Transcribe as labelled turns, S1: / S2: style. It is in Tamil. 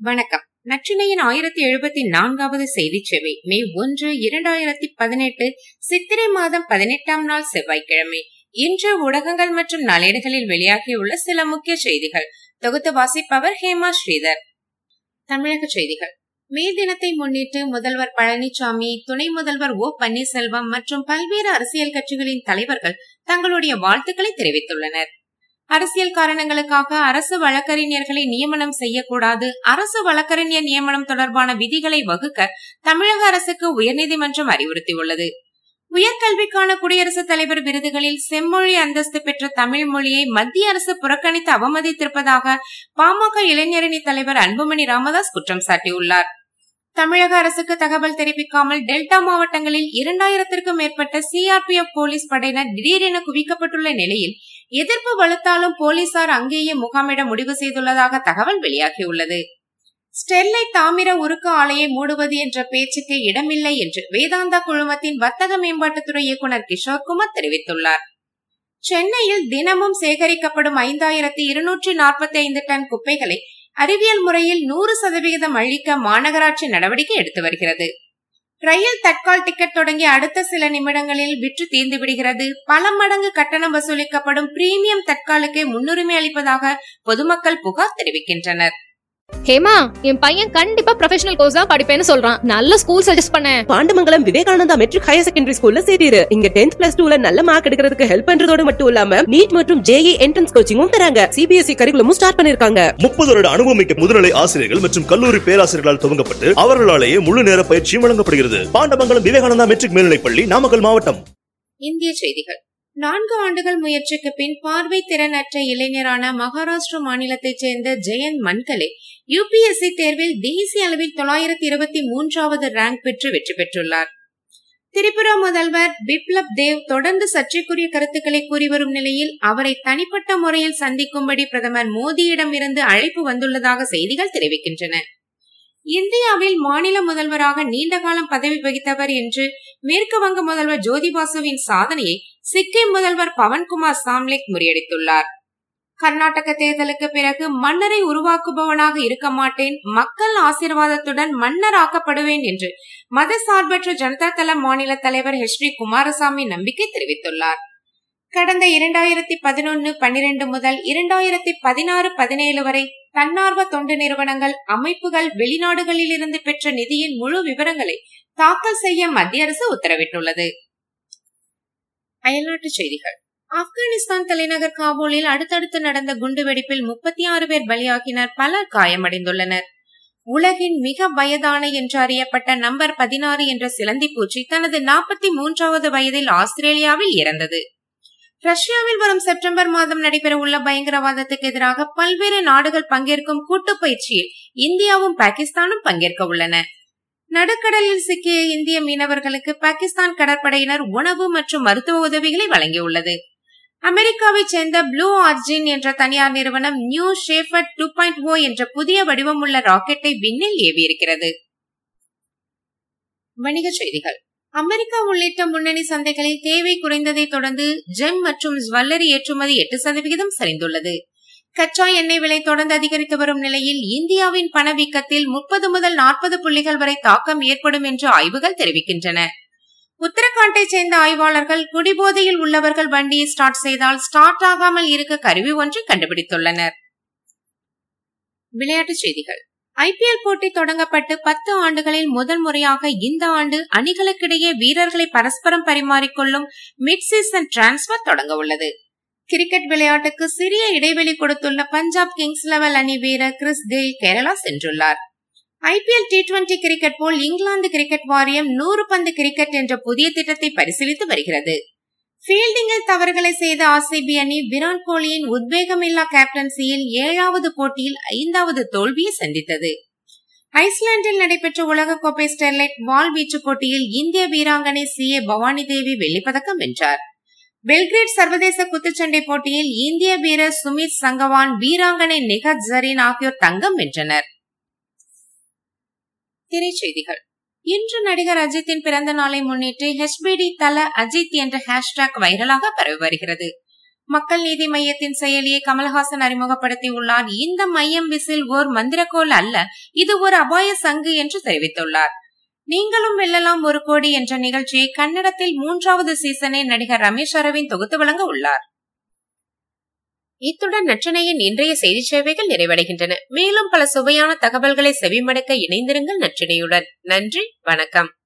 S1: வணக்கம். நச்சினையின் ஆயிரத்தி எழுபத்தி நான்காவது செய்தி சேவை மே ஒன்று இரண்டாயிரத்தி பதினெட்டு சித்திரை மாதம் பதினெட்டாம் நாள் செவ்வாய்க்கிழமை. இன்று ஊடகங்கள் மற்றும் நாளேடுகளில் வெளியாகியுள்ள சில முக்கிய செய்திகள். தொகுத்து வாசிப்பவர் ஹேமா ஸ்ரீதர். தமிழக செய்திகள். மே தினத்தை முன்னிட்டு முதல்வர் பழனிசாமி துணை முதல்வர் ஓ பன்னீர்செல்வம் மற்றும் பல்வேறு அரசியல் கட்சிகளின் தலைவர்கள் தங்களுடைய வாழ்த்துக்களை தெரிவித்துள்ளனர். அரசியல் காரணங்களுக்காக அரசு வழக்கறிஞர்களை நியமனம் செய்யக்கூடாது. அரசு வழக்கறிஞர் நியமனம் தொடர்பான விதிகளை வகுக்க தமிழக அரசுக்கு உயர்நீதிமன்றம் அறிவுறுத்தியுள்ளது. உயர்கல்விக்கான குடியரசுத் தலைவர் விருதுகளில் செம்மொழி அந்தஸ்து பெற்ற தமிழ் மொழியை மத்திய அரசு புறக்கணித்து அவமதித்திருப்பதாக பாமக இளைஞரணி தலைவர் அன்புமணி ராமதாஸ் குற்றம் சாட்டியுள்ளார். தமிழக அரசுக்கு தகவல் தெரிவிக்காமல் டெல்டா மாவட்டங்களில் இரண்டாயிரத்திற்கும் மேற்பட்ட சிஆர்பிஎஃப் போலீஸ் படையினர் திடீரென குவிக்கப்பட்டுள்ள நிலையில் எதிர்ப்பு வலுத்தாலும் போலீசார் அங்கேயே முகாமிட முடிவு செய்துள்ளதாக தகவல் வெளியாகியுள்ளது. ஸ்டெர்லைட் தாமிர உருக்கு ஆலையை மூடுவது என்ற பேச்சுக்கு இடமில்லை என்று வேதாந்தா குழுமத்தின் வர்த்தக மேம்பாட்டுத்துறை இயக்குநர் கிஷோர்குமார் தெரிவித்துள்ளார். சென்னையில் தினமும் சேகரிக்கப்படும் ஐந்தாயிரத்தி இருநூற்றி நாற்பத்தி ஐந்து டன் குப்பைகளை அறிவியல் முறையில் நூறு சதவிகிதம் அழிக்க மாநகராட்சி நடவடிக்கை எடுத்து வருகிறது. ரயில் தட்கால் டிக்கெட் தொடங்கி அடுத்த சில நிமிடங்களில் விற்று தீர்ந்து விடுகிறது. பல மடங்கு கட்டணம் வசூலிக்கப்படும் பிரீமியம் தட்காலுக்கே முன்னுரிமை அளிப்பதாக பொதுமக்கள் புகார் தெரிவிக்கின்றனர்.
S2: ஹேமா என் பையன் கண்டிப்பா ப்ரொஃபஷனல் கோர்ஸ் தான் படிப்பேன்னு சொல்றான். நல்ல ஸ்கூல் சஜஸ்ட் பண்ணேன்
S3: Pandamangalam Vivekananda matric higher secondary ஸ்கூல்ல சேரிரு இங்க டென்த் பிளஸ் டூல நல்ல மார்க் எடுக்கிறதுக்கு ஹெல்ப் பண்றதோட மட்டும் இல்லாம நீட் மற்றும் ஜேஇ என்ட்ரன்ஸ் கோச்சிங்கும் தராங்க. சிபிஎஸ்இ கரிகுலமும் ஸ்டார்ட் பண்ணிருக்காங்க.
S4: முப்பது வருட அனுபவமிக்க முதுநிலை ஆசிரியர்கள் மற்றும் கல்லூரி பேராசிரியர்களால் துவங்கப்பட்டு அவர்களாலேயே முழு நேர பயிற்சியும் வழங்கப்படுகிறது. பாண்டமங்கலம் விவேகானந்தா மெட்ரிக் மேல்நிலைப்பள்ளி நாமக்கல் மாவட்டம்.
S1: இந்திய செய்திகள். நான்கு ஆண்டுகள் முயற்சிக்கு பின் பார்வை திறனற்ற இளைஞரான மகாராஷ்டிர மாநிலத்தைச் சேர்ந்த ஜெயந்த் மன்கலே யுபிஎஸ்சி தேர்வில் தேசிய அளவில் தொள்ளாயிரத்தி இருபத்தி மூன்றாவது ரேங்க் பெற்று வெற்றி பெற்றுள்ளார். திரிபுரா முதல்வர் பிப்லப் தேவ் தொடர்ந்து சர்ச்சைக்குரிய கருத்துக்களை கூறி வரும் நிலையில் அவரை தனிப்பட்ட முறையில் சந்திக்கும்படி பிரதமர் மோடியிடம் இருந்து அழைப்பு வந்துள்ளதாக செய்திகள் தெரிவிக்கின்றன. இந்தியாவில் மாநில முதல்வராக நீண்ட காலம் பதவி வகித்தவர் என்று மேற்கு வங்க முதல்வர் ஜோதிபாசுவின் சாதனையை சிக்கிம் முதல்வர் பவன்குமார் சாம்லிக் முறியடித்துள்ளார். கர்நாடக தேர்தலுக்கு பிறகு மன்னரை உருவாக்குபவனாக இருக்க மாட்டேன். மக்கள் ஆசீர்வாதத்துடன் மன்னர் ஆக்கப்படுவேன் என்று மதசார்பற்ற ஜனதா தள மாநில தலைவர் ஹெச் டி குமாரசாமி நம்பிக்கை தெரிவித்துள்ளார். கடந்த இரண்டாயிரத்தி பதினொன்னு பன்னிரண்டு முதல் இரண்டாயிரத்தி பதினாறு பதினேழு வரை தன்னார்வ தொண்டு நிறுவனங்கள் அமைப்புகள் வெளிநாடுகளில் இருந்து பெற்ற நிதியின் முழு விவரங்களை தாக்கல் செய்ய மத்திய அரசு உத்தரவிட்டுள்ளது. அயல்நாட்டு செய்திகள். ஆப்கானிஸ்தான் தலைநகர் காபூலில் அடுத்தடுத்து நடந்த குண்டுவெடிப்பில் முப்பத்தி ஆறு பேர் பலியாகினர் பலர் காயமடைந்துள்ளனர். உலகின் மிக வயதான என்று அறியப்பட்ட நம்பர் பதினாறு என்ற சிலந்தி பூச்சி தனது நாற்பத்தி மூன்றாவது வயதில் ஆஸ்திரேலியாவில் இறந்தது. ரஷ்யாவில் வரும் செப்டம்பர் மாதம் நடைபெற உள்ள பயங்கரவாதத்துக்கு எதிராக பல்வேறு நாடுகள் பங்கேற்கும் கூட்டு பயிற்சியில் இந்தியாவும் பாகிஸ்தானும் பங்கேற்க உள்ளன. நடுக்கடலில் சிக்கிய இந்திய மீனவர்களுக்கு பாகிஸ்தான் கடற்படையினர் உணவு மற்றும் மருத்துவ உதவிகளை வழங்கியுள்ளது. அமெரிக்காவை சேர்ந்த ப்ளூ ஆர்ஜின் என்ற தனியார் நிறுவனம் New Shepard two point O என்ற புதிய வடிவம் உள்ள ராக்கெட்டை விண்ணில் ஏவியிருக்கிறது. வணிகச் செய்திகள். அமெரிக்கா உள்ளிட்ட முன்னணி சந்தைகளில் தேவை குறைந்ததை தொடர்ந்து ஜெம் மற்றும் ஜுவல்லரி ஏற்றுமதி எட்டு சதவிகிதம் சரிந்துள்ளது. கச்சா எண்ணெய் விலை தொடர்ந்து அதிகரித்து வரும் நிலையில் இந்தியாவின் பணவீக்கத்தில் முப்பது முதல் நாற்பது புள்ளிகள் வரை தாக்கம் ஏற்படும் என்று ஆய்வுகள் தெரிவிக்கின்றன. உத்தரகாண்டை சேர்ந்த ஆய்வாளர்கள் குடிபோதையில் உள்ளவர்கள் வண்டியை ஸ்டார்ட் செய்தால் ஸ்டார்ட் ஆகாமல் இருக்க கருவி ஒன்றை கண்டுபிடித்துள்ளனர். விளையாட்டுச் செய்திகள். ஐபிஎல் போட்டி தொடங்கப்பட்டு பத்து ஆண்டுகளில் முதல் முறையாக இந்த ஆண்டு அணிகளுக்கிடையே வீரர்களை பரஸ்பரம் பரிமாறிக்கொள்ளும் மிட் சீசன் டிரான்ஸ்பர் தொடங்க உள்ளது. கிரிக்கெட் விளையாட்டுக்கு சிறிய இடைவெளி கொடுத்துள்ள பஞ்சாப் கிங்ஸ் லெவல் அணி வீரர் கிறிஸ் கெயில் கேரளா சென்றுள்ளார். ஐபிஎல் டி டுவெண்டி கிரிக்கெட் போல் இங்கிலாந்து கிரிக்கெட் வாரியம் நூறு பந்து கிரிக்கெட் என்ற புதிய திட்டத்தை பரிசீலித்து வருகிறது. ஃபீல்டிங்கில் தவறுகளை செய்த ஆர்சிபி அணி விராட் கோலியின் உத்வேகமில்லா கேப்டன்சியில் ஏழாவது போட்டியில் ஐந்தாவது தோல்வியை சந்தித்தது. ஐஸ்லாந்தில் நடைபெற்ற உலகக்கோப்பை ஸ்டெர்லைட் வால் வீச்சு போட்டியில் இந்திய வீராங்கனை சி. ஏ. பவானி தேவி வெள்ளிப்பதக்கம் வென்றார். பெல்கிரேட் சர்வதேச குத்துச்சண்டை போட்டியில் இந்திய வீரர் சுமித் சங்கவான் வீராங்கனை நிகத் ஜரீன் ஆகியோர் தங்கம் வென்றனர். திரைச்செய்திகள். இன்று நடிகர் அஜித்தின் பிறந்த நாளை முன்னிட்டு ஹெச்பிடி தல அஜித் என்ற ஹேஷ்டாக் வைரலாக பரவி வருகிறது. மக்கள் நீதி மையத்தின் செயலியை கமல்ஹாசன் அறிமுகப்படுத்தி உள்ளார். இந்த மையம் விசில் ஓர் மந்திரக்கோள் அல்ல இது ஒரு அபாய சங்கு என்று தெரிவித்துள்ளார். நீங்களும் வெல்லலாம் ஒரு கோடி என்ற நிகழ்ச்சியை கன்னடத்தில் மூன்றாவது சீசனை நடிகர் ரமேஷ் அரவிந்த் தொகுத்து வழங்க உள்ளார். இத்துடன் நற்றினையின் இன்றைய செய்தி சேவைகள் நிறைவடைகின்றன. மேலும் பல சுவையான தகவல்களை செவிமடக்க இணைந்திருங்கள் நற்றினையுடன். நன்றி வணக்கம்.